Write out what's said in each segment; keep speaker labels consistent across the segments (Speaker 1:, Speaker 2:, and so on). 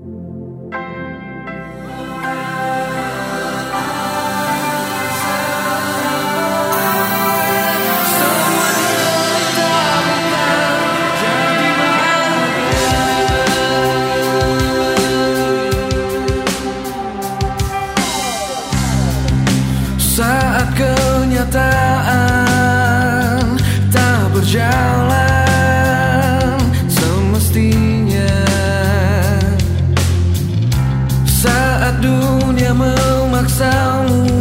Speaker 1: Saat kenyataan tak berjalan sound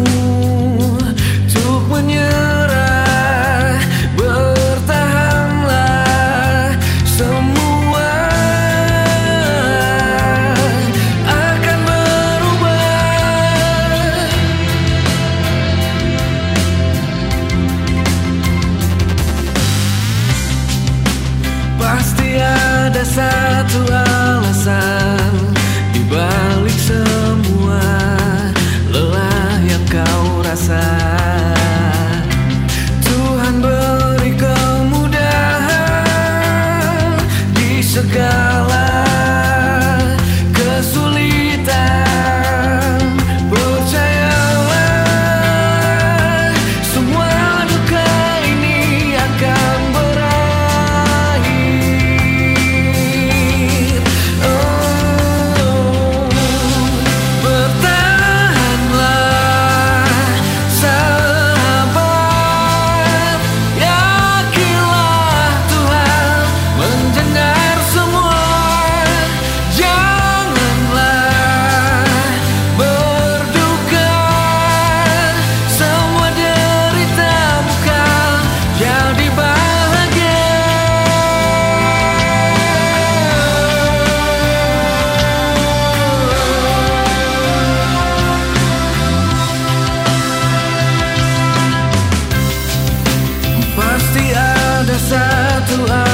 Speaker 1: to us.